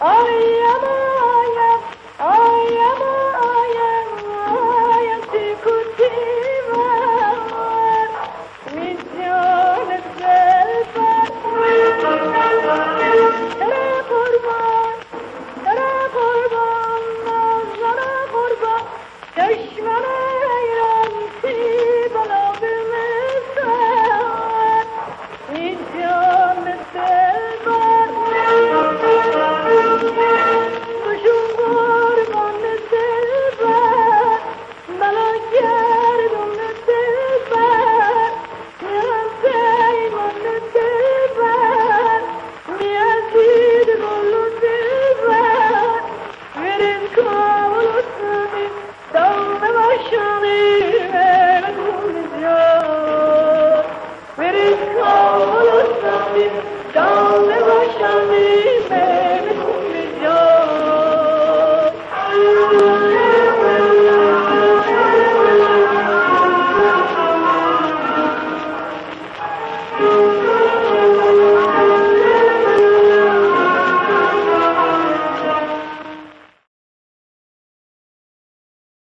Ay, amor.